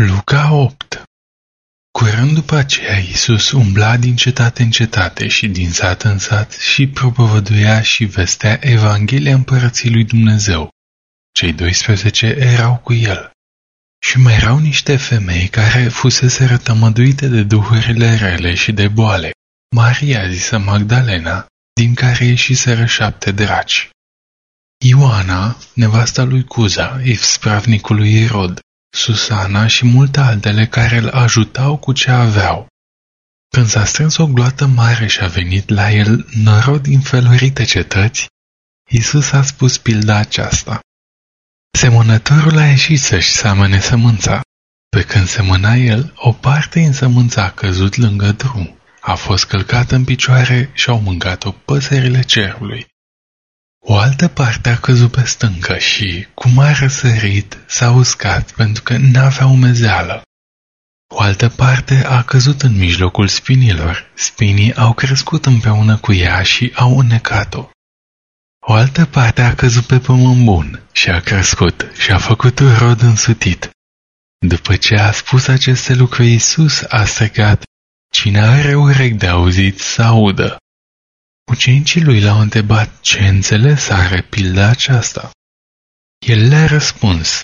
Luca 8 Curând după aceea, Iisus umbla din cetate în cetate și din sat în sat și propovăduia și vestea Evanghelia Împărăției lui Dumnezeu. Cei 12 erau cu el. Și mai erau niște femei care fusese rătămăduite de duhurile rele și de boale. Maria zisă Magdalena, din care ieșiseră șapte draci. Ioana, nevasta lui Cuza, spravnicul lui Irod, Susana și multe altele care îl ajutau cu ce aveau. Când s-a strâns o gloată mare și a venit la el nărod din felurite cetăți, Isus a spus pilda aceasta. Semănătorul a ieșit să-și seamăne sămânța. Pe când semăna el, o parte în sămânța a căzut lângă drum, a fost călcată în picioare și au mâncat-o păsările cerului. O altă parte a căzut pe stâncă și, cum a răsărit, s-a uscat pentru că n-avea umezeală. O altă parte a căzut în mijlocul spinilor. Spinii au crescut împreună cu ea și au înnecat-o. O altă parte a căzut pe pământ bun și a crescut și a făcut rod însutit. După ce a spus aceste lucruri, Iisus a strigat, Cine are urechi de auzit să audă. Ucenicii lui l-au întrebat ce înțeles are pilda aceasta. El le-a răspuns,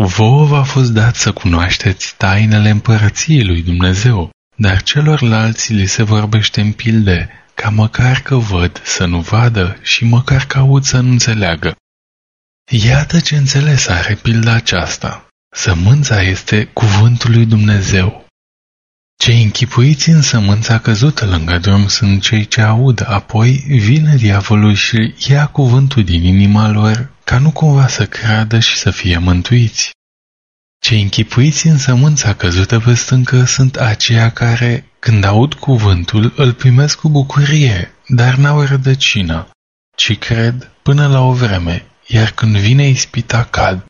Vouă v-a fost dat să cunoașteți tainele împărăției lui Dumnezeu, dar celorlalți li se vorbește în pilde, ca măcar că văd să nu vadă și măcar că aud să nu înțeleagă. Iată ce înțeles are pilda aceasta. Sămânța este cuvântul lui Dumnezeu. Cei închipuiți în sămânța căzută lângă drum sunt cei ce aud, apoi vine diavolul și ia cuvântul din inima lor, ca nu cumva să creadă și să fie mântuiți. Cei închipuiți în sămânța căzută pe stâncă sunt aceia care, când aud cuvântul, îl primesc cu bucurie, dar n-au rădăcină, ci cred până la o vreme, iar când vine ispita cad.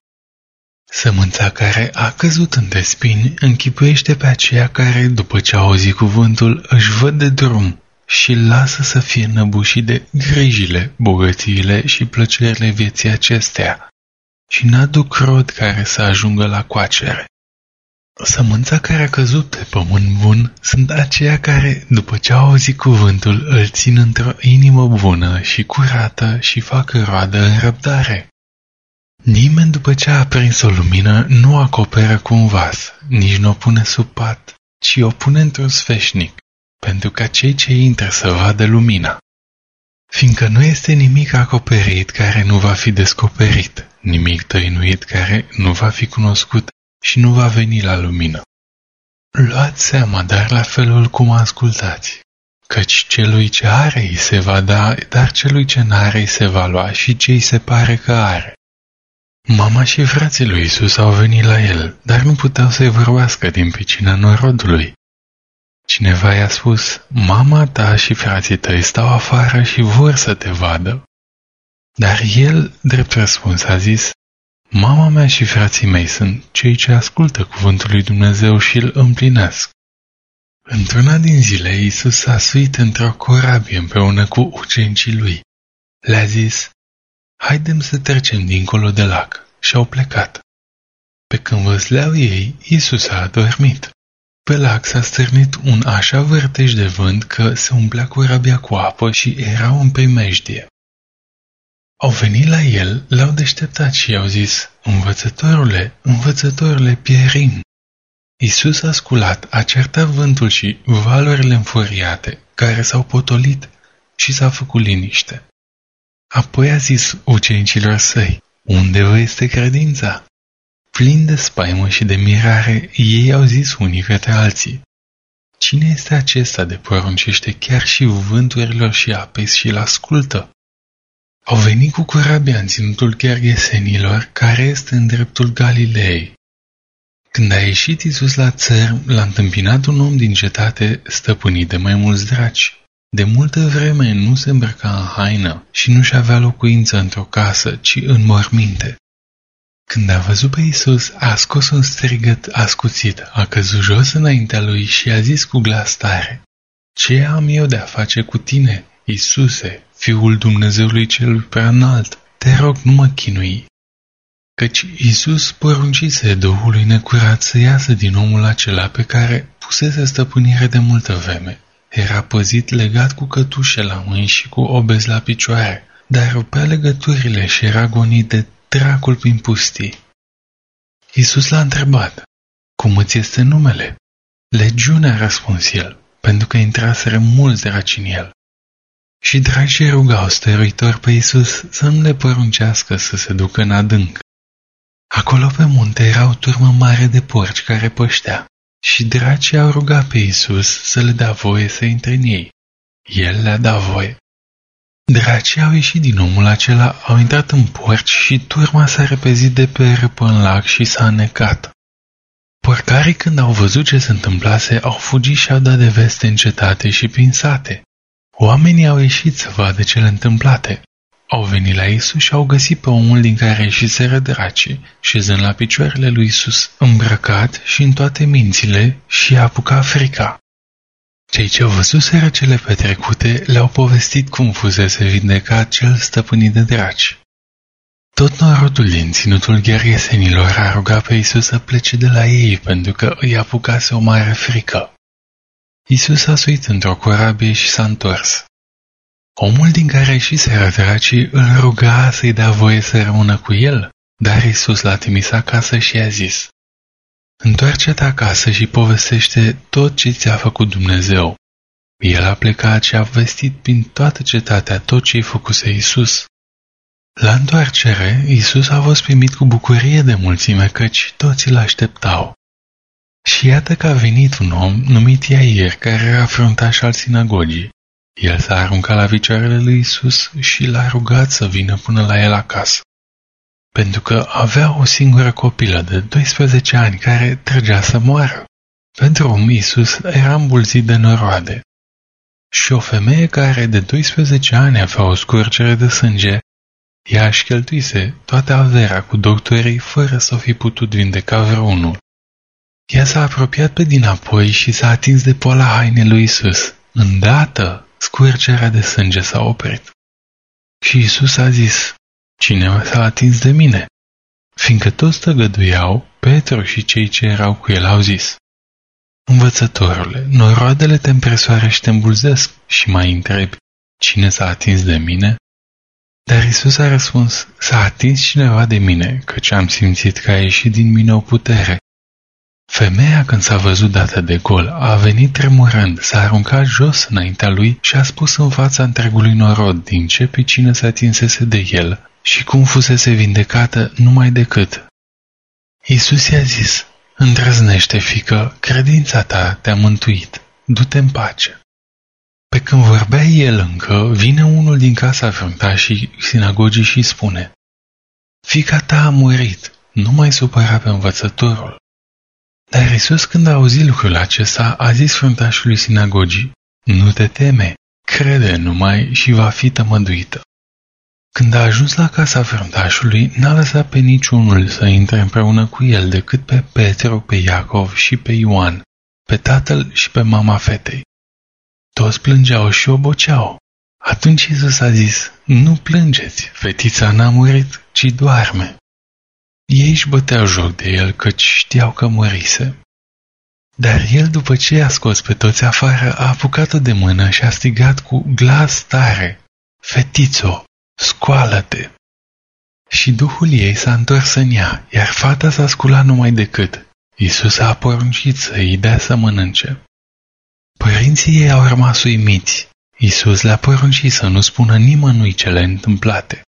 Sămânța care a căzut între spini închipuiește pe aceea care, după ce a auzit cuvântul, își văd de drum și lasă să fie năbușit de grijile, bogățiile și plăcerile vieții acestea și n-aduc rod care să ajungă la coacere. Sămânța care a căzut pe pământ bun sunt aceia care, după ce au auzit cuvântul, îl țin într-o inimă bună și curată și fac roadă în răbdare. Nimeni după ce a aprins o lumină nu o acoperă cu un vas, nici nu o pune sub pat, ci o pune într-un sfeșnic, pentru ca cei ce intră să vadă lumina. Fiindcă nu este nimic acoperit care nu va fi descoperit, nimic tăinuit care nu va fi cunoscut și nu va veni la lumină. Luați seama, dar la felul cum ascultați, căci celui ce are îi se va da, dar celui ce n-are îi se va lua și ce îi se pare că are. Mama și frații lui Isus au venit la el, dar nu puteau să-i vorbească din picina norodului. Cineva i-a spus, mama ta și frații tăi stau afară și vor să te vadă. Dar el, drept răspuns, a zis, Mama mea și frații mei sunt cei ce ascultă cuvântul lui Dumnezeu și îl împlinesc. Într-una din zile, Iisus s-a suit într-o corabie împreună cu ucenicii lui. Le-a zis, haidem să trecem dincolo de lac și au plecat. Pe când văzleau ei, Iisus a adormit. Pe lac s-a stârnit un așa vârtej de vânt că se umplea corabia cu apă și erau în primejdie. Au venit la el, l-au deșteptat și i-au zis, Învățătorule, învățătorule, pierim. Iisus a sculat, a certat vântul și valurile înfuriate, care s-au potolit și s-a făcut liniște. Apoi a zis ucenicilor săi, unde vă este credința? Plin de spaimă și de mirare, ei au zis unii către alții, Cine este acesta de poruncește chiar și vânturilor și apei și-l ascultă? Au venit cu corabia în ținutul Gergesenilor, care este în dreptul Galilei. Când a ieșit Isus la țăr, l-a întâmpinat un om din cetate stăpânit de mai mulți draci. De multă vreme nu se îmbrăca în haină și nu-și avea locuință într-o casă, ci în morminte. Când a văzut pe Isus, a scos un strigăt ascuțit, a căzut jos înaintea lui și a zis cu glas tare, Ce am eu de a face cu tine, Isuse, Fiul Dumnezeului Celui Prea Înalt, te rog, nu mă chinui. căci Isus poruncise Duhului necurat să iasă din omul acela pe care pusese stăpânire de multă vreme. Era păzit legat cu cătușe la mâini și cu obez la picioare, dar rupea legăturile și era gonit de dracul prin pustii. Isus l-a întrebat, cum îți este numele? Legiunea, a răspuns el, pentru că intraseră mulți draci în el. Și dragii rugau stăruitor pe Isus să nu le poruncească să se ducă în adânc. Acolo pe munte era o turmă mare de porci care păștea și dracii au rugat pe Isus să le dea voie să intre în ei. El le-a dat voie. Dracii au ieșit din omul acela, au intrat în porci și turma s-a repezit de pe râpă în lac și s-a anecat. Porcarii când au văzut ce se întâmplase, au fugit și au dat de veste în cetate și prin sate. Oamenii au ieșit să vadă cele întâmplate. Au venit la Isus și au găsit pe omul din care ieșiseră dracii, șezând la picioarele lui Isus, îmbrăcat și în toate mințile și a apucat frica. Cei ce văzuseră cele petrecute le-au povestit cum fusese vindecat cel stăpânit de draci. Tot norodul din ținutul gherghesenilor a rugat pe Isus să plece de la ei pentru că îi apucase o mare frică. Isus a suit într-o corabie și s-a întors. Omul din care ieșiseră dracii îl ruga să-i dea voie să rămână cu el, dar Isus l-a trimis acasă și i-a zis, Întoarce-te acasă și povestește tot ce ți-a făcut Dumnezeu. El a plecat și a vestit prin toată cetatea tot ce-i făcuse Isus. La întoarcere, Isus a fost primit cu bucurie de mulțime căci toți îl așteptau. Și iată că a venit un om numit Iair, care era fruntaș al sinagogii. El s-a aruncat la picioarele lui Isus și l-a rugat să vină până la el acasă. Pentru că avea o singură copilă de 12 ani care trăgea să moară. Pentru om Isus era îmbulzit de noroade. Și o femeie care de 12 ani avea o scurgere de sânge, ea își cheltuise toată averea cu doctorii fără să o fi putut vindeca vreunul. Ea s-a apropiat pe dinapoi și s-a atins de poala hainei lui Isus. Îndată, scurgerea de sânge s-a oprit. Și Isus a zis, Cine s-a atins de mine? Fiindcă toți tăgăduiau, Petru și cei ce erau cu el au zis, Învățătorule, noroadele te împresoare și te îmbulzesc și mai întrebi, cine s-a atins de mine? Dar Isus a răspuns, s-a atins cineva de mine, căci am simțit că a ieșit din mine o putere Femeia, când s-a văzut dată de gol, a venit tremurând, s-a aruncat jos înaintea lui și a spus în fața întregului norod din ce picină se atinsese de el și cum fusese vindecată numai decât. Iisus i-a zis, îndrăznește, fică, credința ta te-a mântuit, du-te în pace. Pe când vorbea el încă, vine unul din casa fruntașii sinagogii și spune, Fica ta a murit, nu mai supăra pe învățătorul. Dar Isus, când a auzit lucrul acesta, a zis fruntașului sinagogii, Nu te teme, crede numai și va fi tămăduită. Când a ajuns la casa fruntașului, n-a lăsat pe niciunul să intre împreună cu el decât pe Petru, pe Iacov și pe Ioan, pe tatăl și pe mama fetei. Toți plângeau și oboceau. Atunci Isus a zis, nu plângeți, fetița n-a murit, ci doarme. Ei își băteau joc de el căci știau că murise. Dar el, după ce i-a scos pe toți afară, a apucat-o de mână și a strigat cu glas tare, Fetițo, scoală-te! Și duhul ei s-a întors în ea, iar fata s-a sculat numai decât. Isus a poruncit să îi dea să mănânce. Părinții ei au rămas uimiți. Isus le-a poruncit să nu spună nimănui cele întâmplate.